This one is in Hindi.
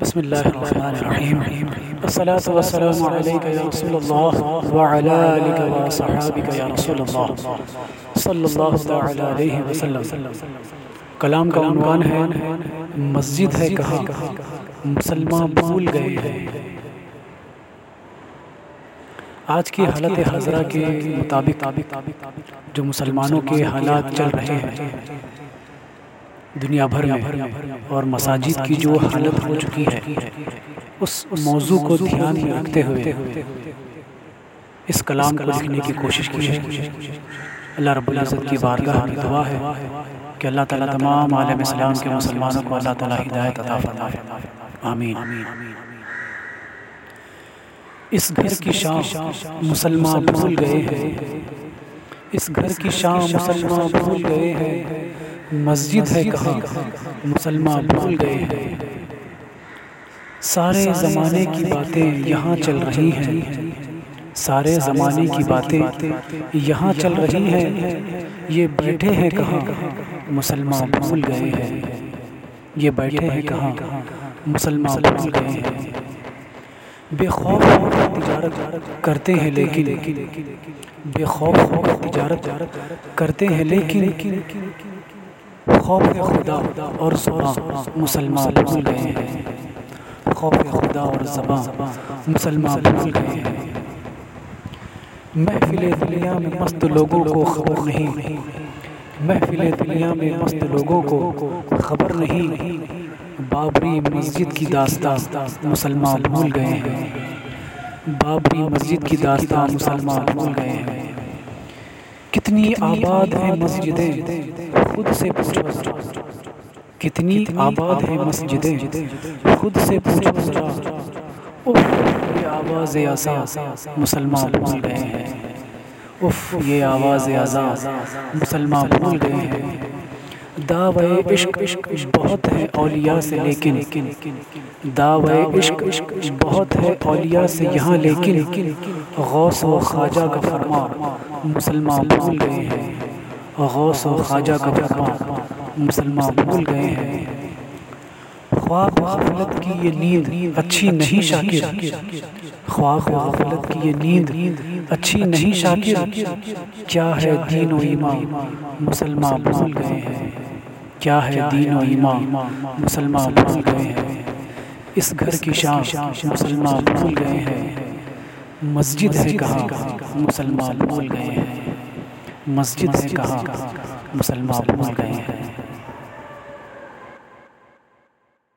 बसमीम या रसूलल्लाह व अला आलिका व सहाबिका या रसूलल्लाह सल्लल्लाहु अलैहि वसल्लम कलाम का उन्वान है मस्जिद है कहाँ मुसलमान भूल गए हैं आज की हालत हजरा के मुताबिक जो मुसलमानों के हालात चल रहे हैं दुनिया भर में और मसाजिद की जो हालत हो चुकी है उस मौजू को ध्यान में रखते हुए इस कलाम को लिखने की कोशिश की है अल्लाह रब्बुल इज़्ज़त की बारगाह में दुआ है कि अल्लाह ताला तमाम आलम इस्लाम के मुसलमानों को अल्लाह ताला हिदायत अता फरमाए। आमीन। इस घर की शाम मुसलमान भूल गए हैं। इस घर की शाम मुसलमान भूल गए हैं। मस्जिद है कहाँ? मुसलमान भूल गए हैं। सारे ज़माने की बातें यहाँ चल रही हैं। सारे ज़माने की बातें यहाँ चल रही हैं। ये बैठे हैं कहाँ? मुसलमान भूल गए हैं। ये बैठे हैं कहाँ? मुसलमान भूल गए हैं। बेखौफ होकर तिजारत करते हैं लेकिन। बेखौफ होकर तिजारत करते हैं लेकिन। खौफ खुदा और ज़बान मुसलमान भूल गए हैं। खौफ खुदा और जबा मुसलमान भूल गए हैं। महफिल दुनिया में मस्त लोगों को खबर नहीं। महफिल दुनिया में मस्त लोगों को खबर नहीं। बाबरी मस्जिद की दास्तान मुसलमान भूल गए हैं। बाबरी मस्जिद की दास्तान मुसलमान भूल गए हैं। कितनी आबाद है मस्जिदें? खुद से पूछो। कितनी आबाद है मस्जिदें? खुद से पूछो। उफ ये आवाज़ आसा। मुसलमान भूल गए हैं। उफ ये आवाज़ आजा मुसलमान भूल गए हैं। दाव इश्क इश्क बहुत है औलिया से लेकिन। दाव इश्क इश्क बहुत है औलिया से यहाँ लेकिन। गौस व ख्वाजा का फरमान, मुसलमान भूल गए हैं। गौस व ख्वाजा का फरमान, मुसलमान भूल गए हैं। ख्वाब गफलत की ये नींद अच्छी नहीं शाकिर। ख्वाब गफलत की ये नींद अच्छी नहीं शाकिर। क्या है दीन व ईमान? मुसलमान भूल गए हैं। क्या है दीन और ईमान? मुसलमान भूल गए हैं। इस घर की शान मुसलमान भूल गए हैं। मस्जिद है कहाँ? मुसलमान भूल गए हैं। मस्जिद है कहाँ? मुसलमान भूल गए हैं।